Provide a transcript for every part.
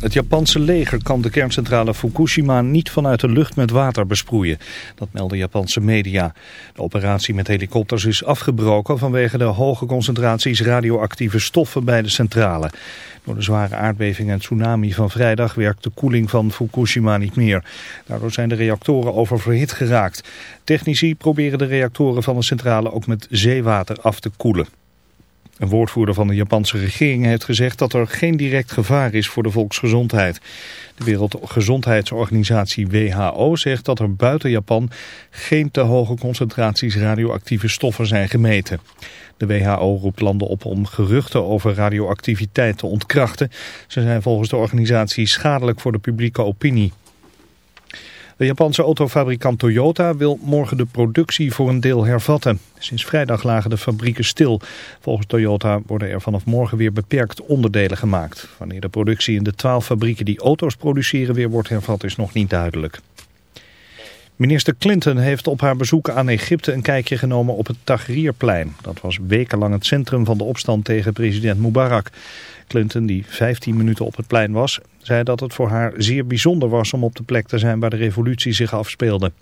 Het Japanse leger kan de kerncentrale Fukushima niet vanuit de lucht met water besproeien. Dat melden Japanse media. De operatie met helikopters is afgebroken vanwege de hoge concentraties radioactieve stoffen bij de centrale. Door de zware aardbeving en tsunami van vrijdag werkt de koeling van Fukushima niet meer. Daardoor zijn de reactoren oververhit geraakt. Technici proberen de reactoren van de centrale ook met zeewater af te koelen. Een woordvoerder van de Japanse regering heeft gezegd dat er geen direct gevaar is voor de volksgezondheid. De Wereldgezondheidsorganisatie WHO zegt dat er buiten Japan geen te hoge concentraties radioactieve stoffen zijn gemeten. De WHO roept landen op om geruchten over radioactiviteit te ontkrachten. Ze zijn volgens de organisatie schadelijk voor de publieke opinie. De Japanse autofabrikant Toyota wil morgen de productie voor een deel hervatten. Sinds vrijdag lagen de fabrieken stil. Volgens Toyota worden er vanaf morgen weer beperkt onderdelen gemaakt. Wanneer de productie in de twaalf fabrieken die auto's produceren weer wordt hervat is nog niet duidelijk. Minister Clinton heeft op haar bezoek aan Egypte een kijkje genomen op het Tahrirplein. Dat was wekenlang het centrum van de opstand tegen president Mubarak. Clinton, die 15 minuten op het plein was, zei dat het voor haar zeer bijzonder was om op de plek te zijn waar de revolutie zich afspeelde.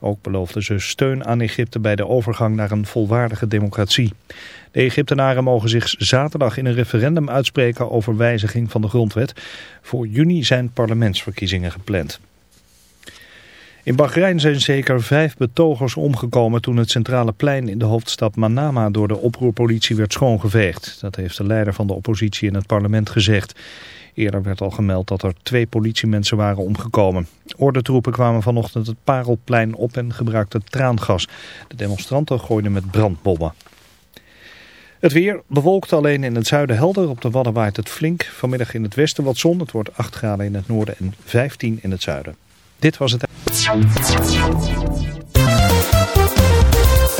Ook beloofde ze steun aan Egypte bij de overgang naar een volwaardige democratie. De Egyptenaren mogen zich zaterdag in een referendum uitspreken over wijziging van de grondwet. Voor juni zijn parlementsverkiezingen gepland. In Bahrein zijn zeker vijf betogers omgekomen toen het centrale plein in de hoofdstad Manama door de oproerpolitie werd schoongeveegd. Dat heeft de leider van de oppositie in het parlement gezegd. Eerder werd al gemeld dat er twee politiemensen waren omgekomen. Ordentroepen kwamen vanochtend het Parelplein op en gebruikten traangas. De demonstranten gooiden met brandbommen. Het weer bewolkt alleen in het zuiden helder. Op de Wadden waait het flink. Vanmiddag in het westen wat zon. Het wordt 8 graden in het noorden en 15 in het zuiden. Dit was het.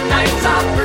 the nights are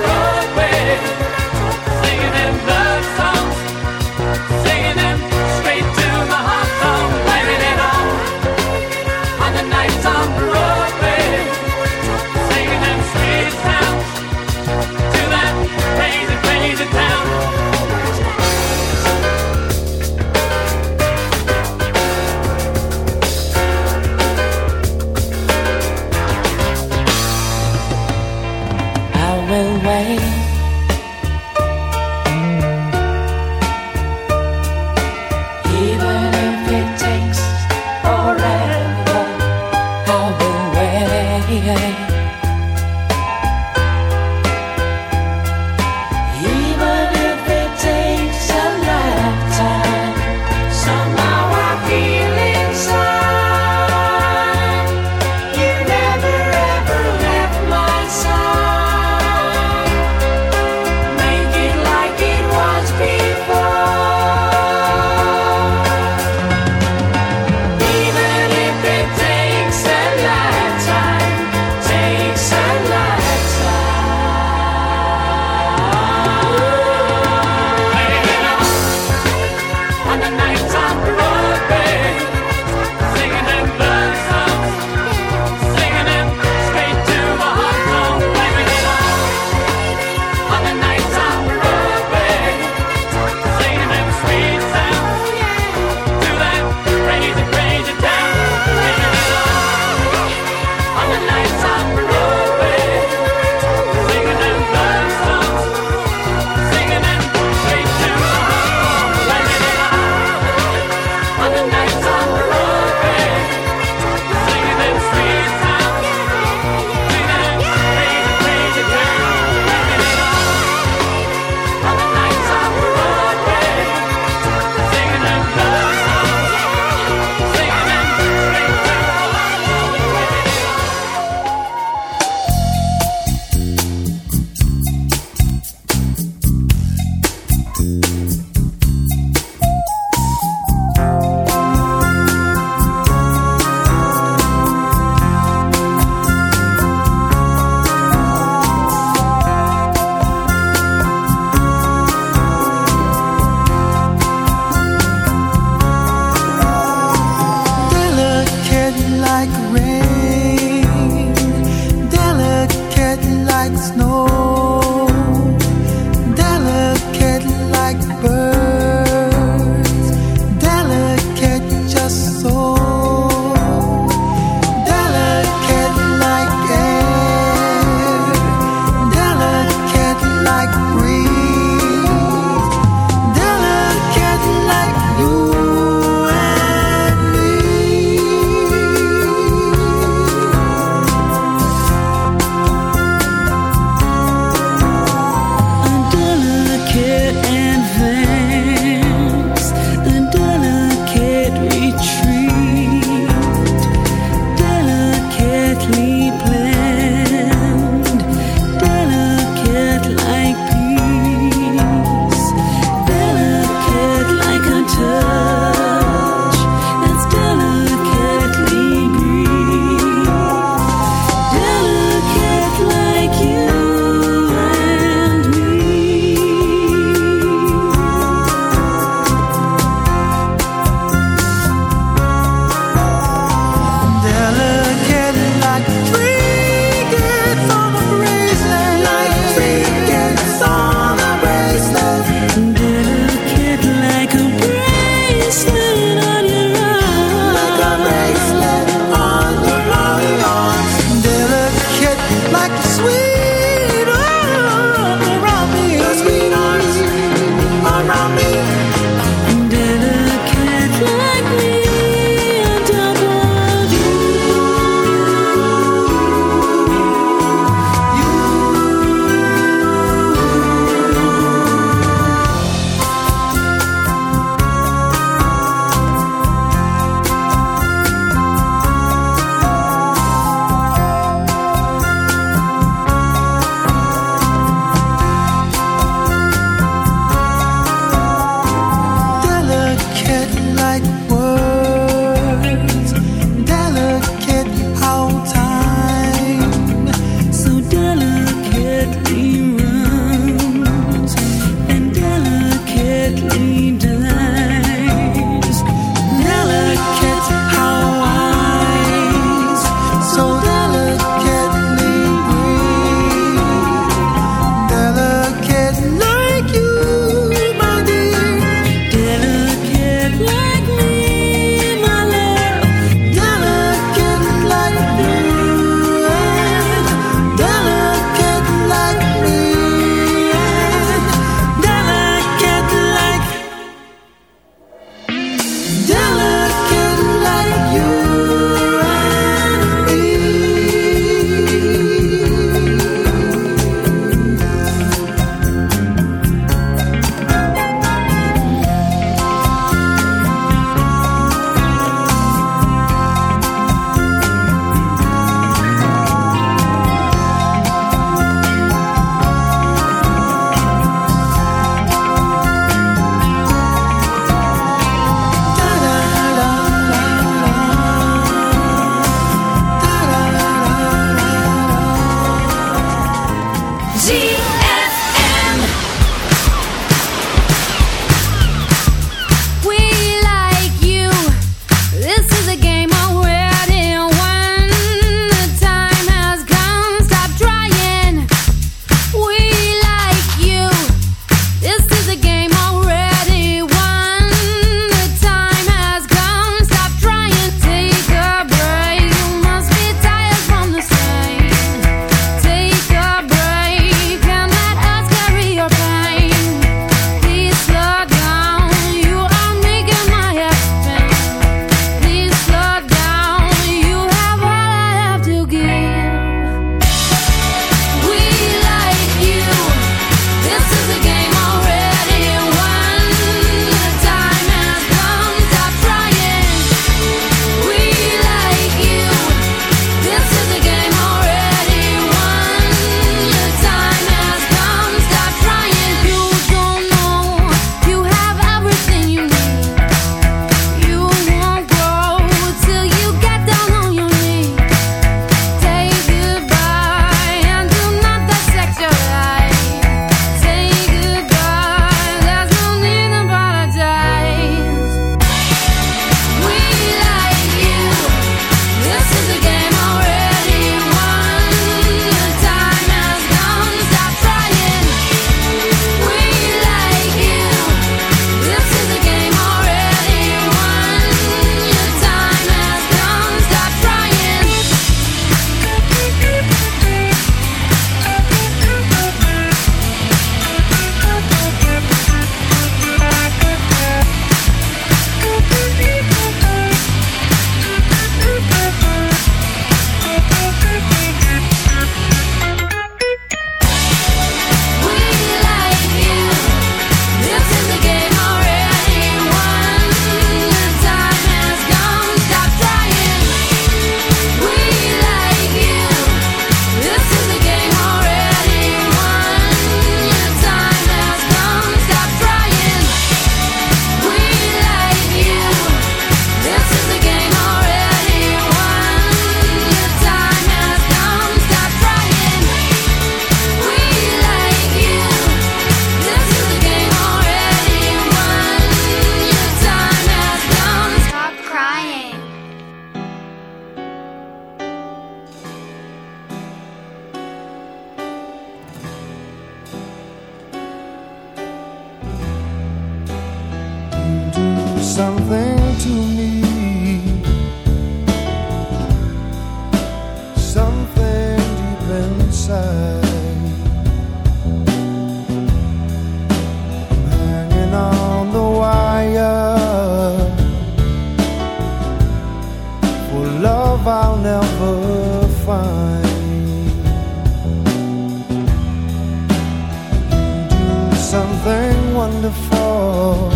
wonderful.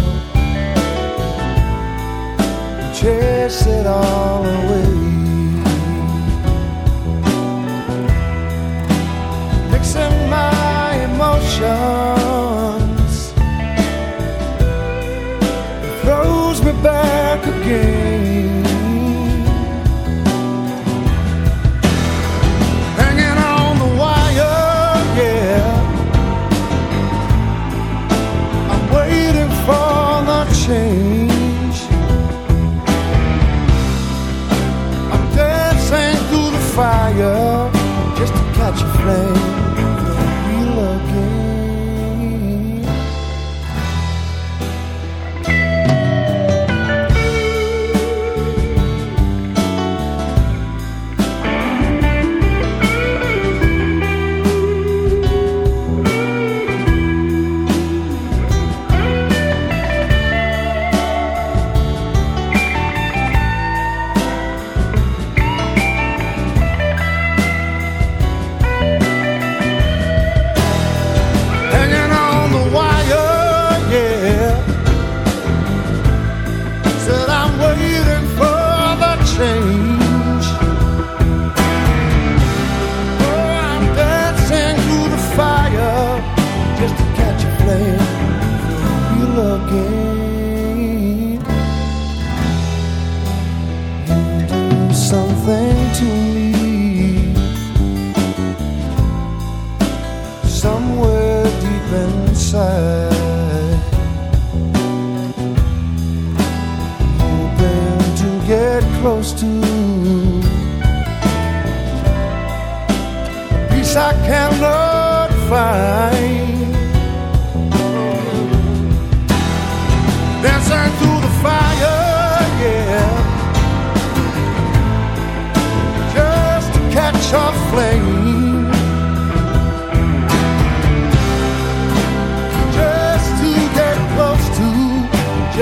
Chase it all away. Mixing my emotions. somewhere deep inside. Hoping to get close to a peace I cannot find. Dancing through the fire, yeah. Just to catch a flame.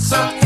suck?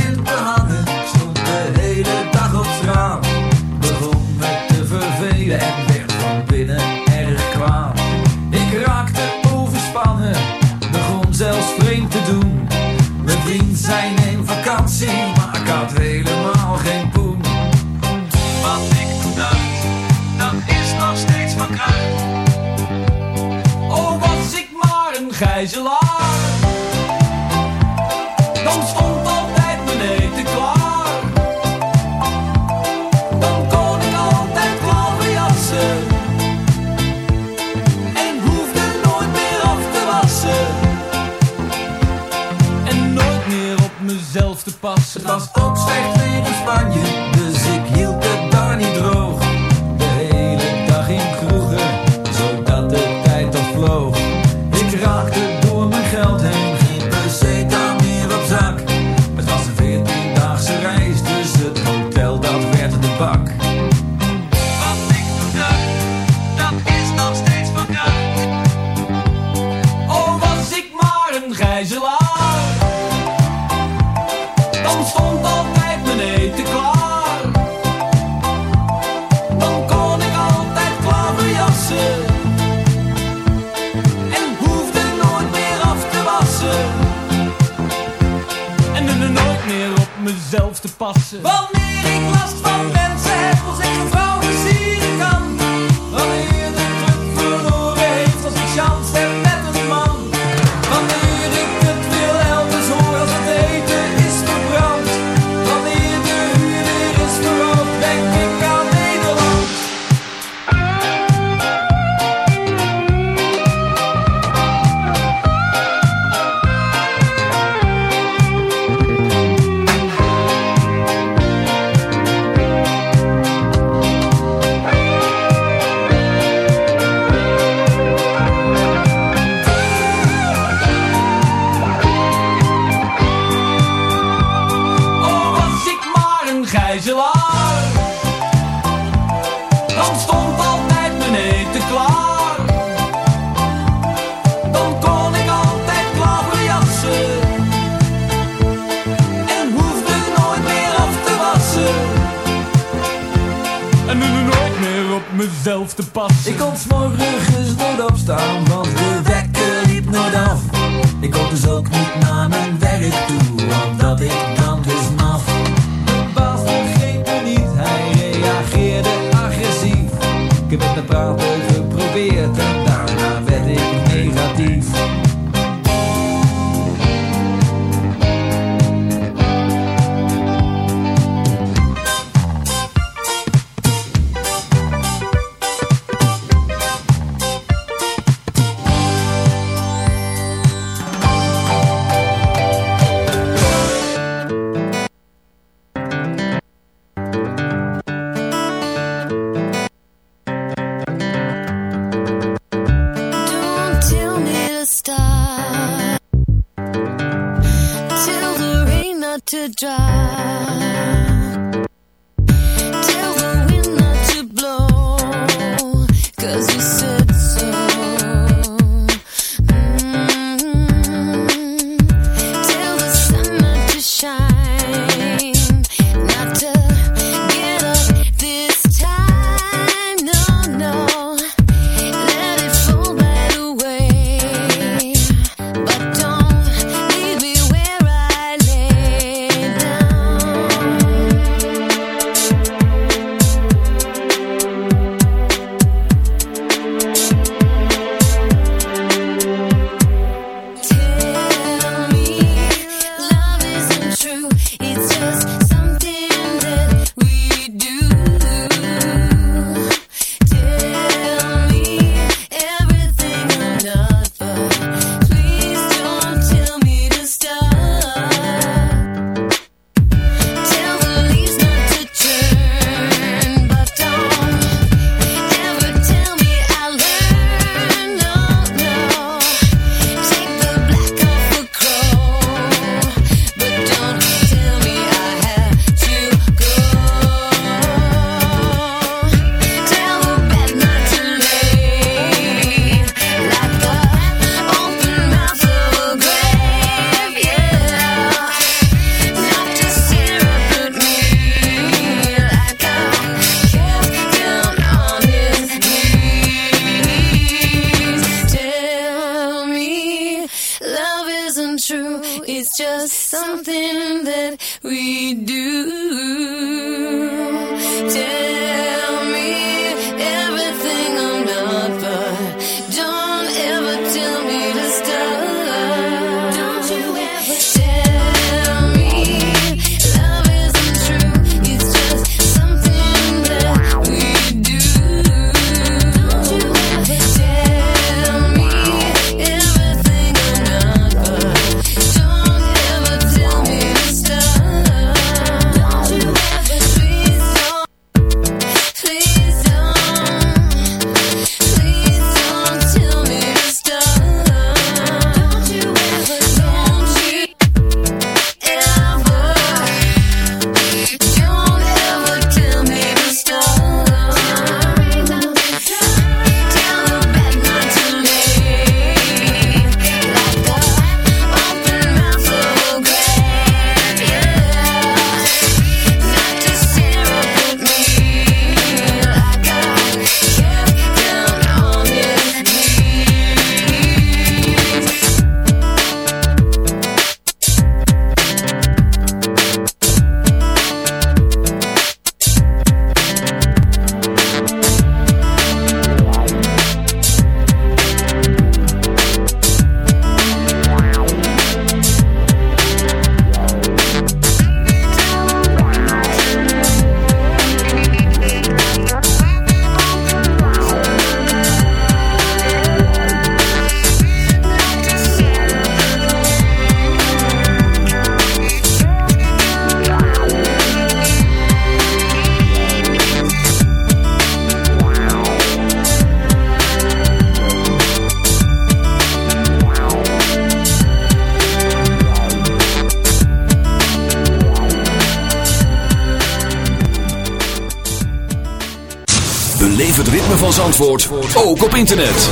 ook op internet.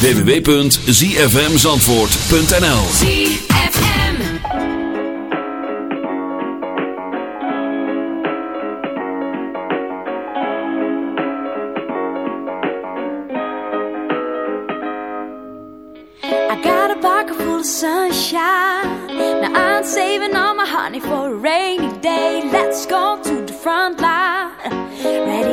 www.zfmzandvoort.nl ZFM I got a pocket full of sunshine. Now I'm saving all my honey for a rainy day. Let's go to the front line.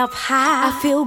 up high. I feel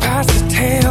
past the taillights,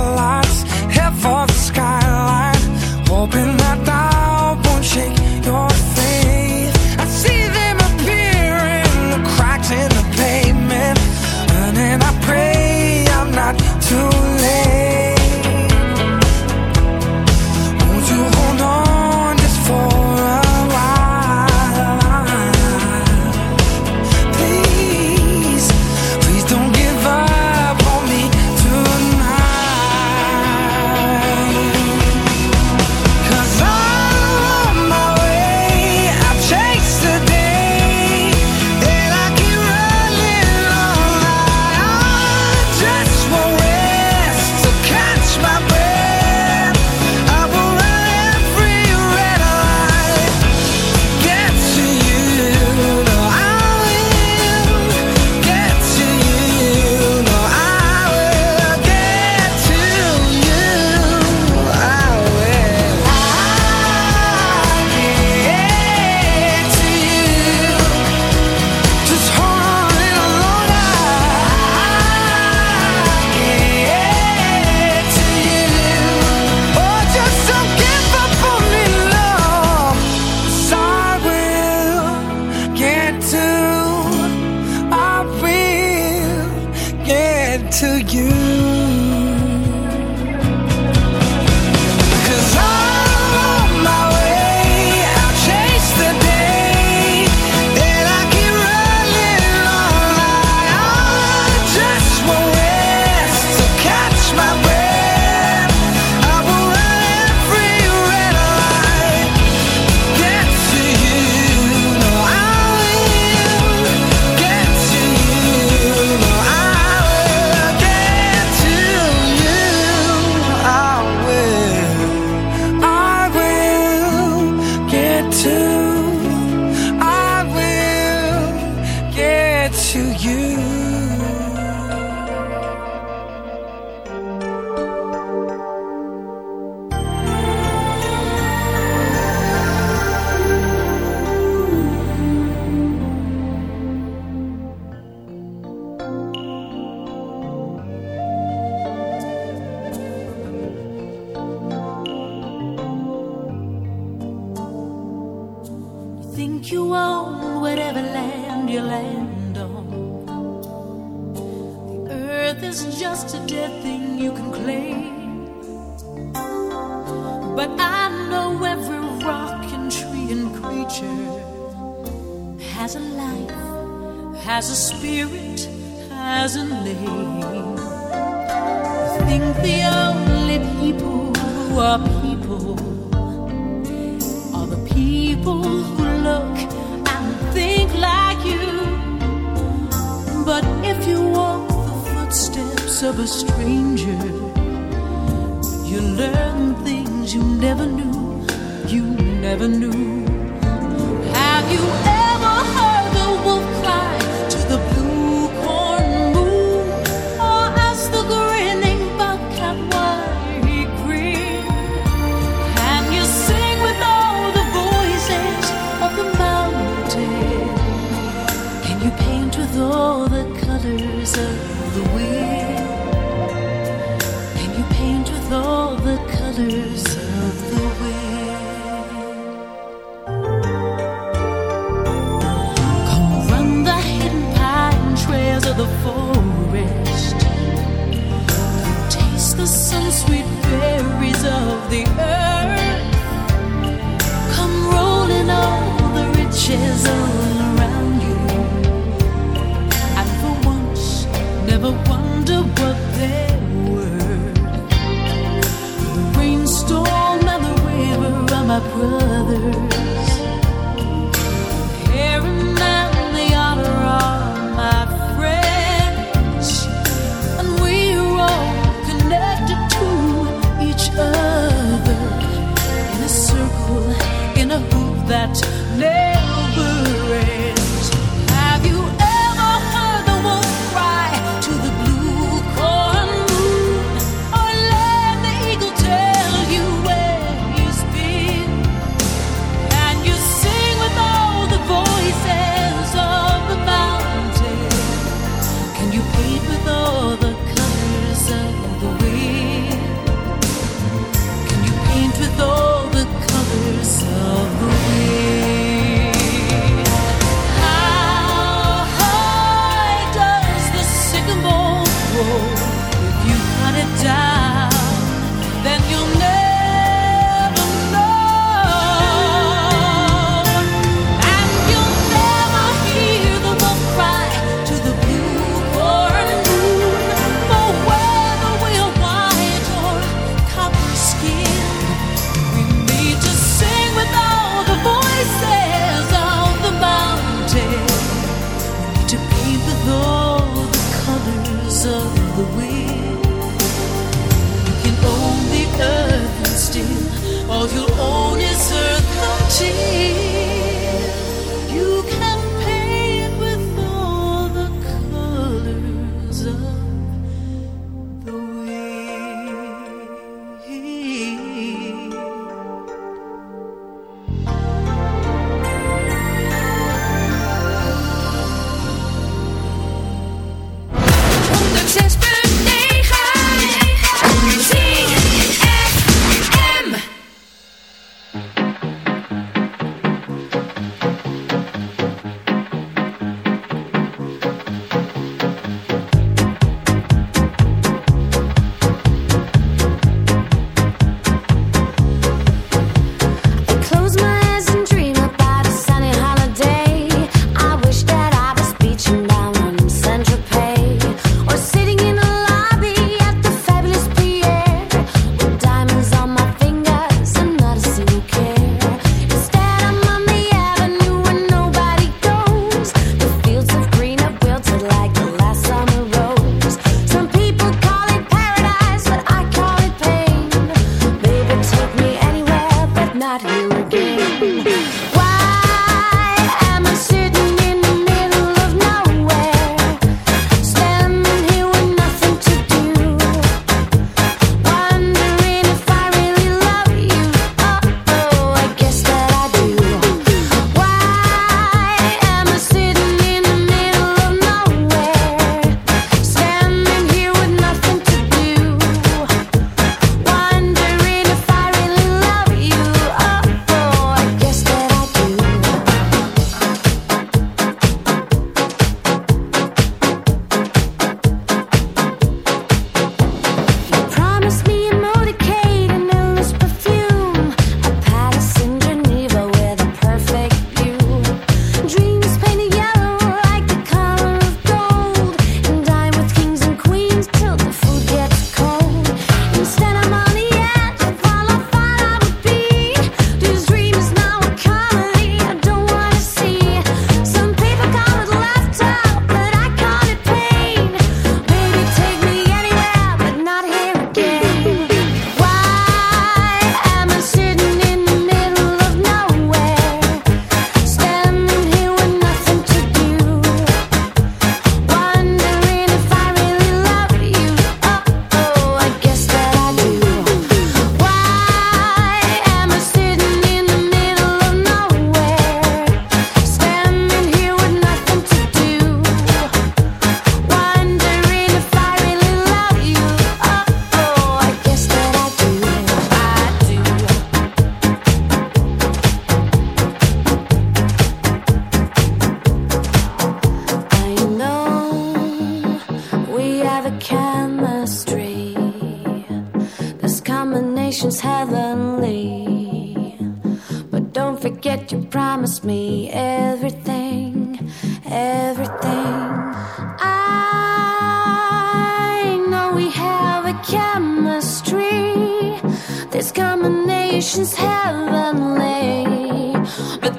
the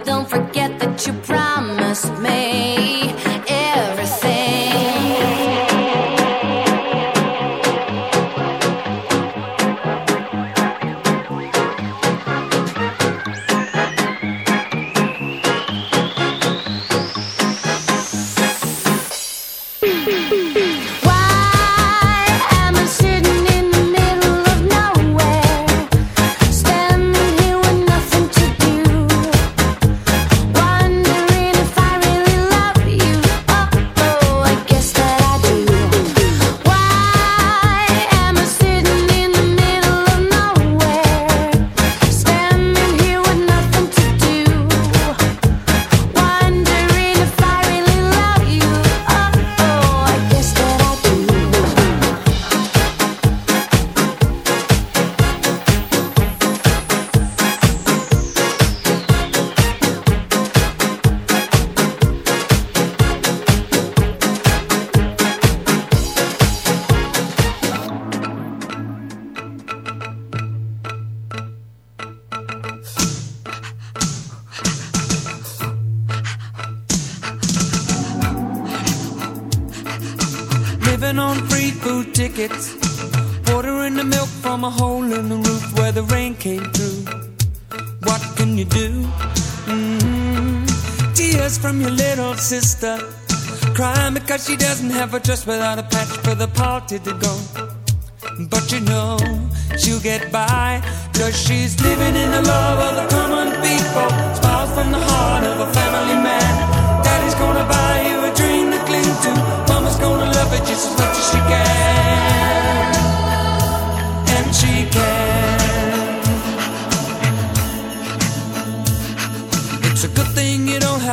don't forget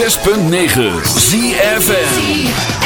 106.9 ZFN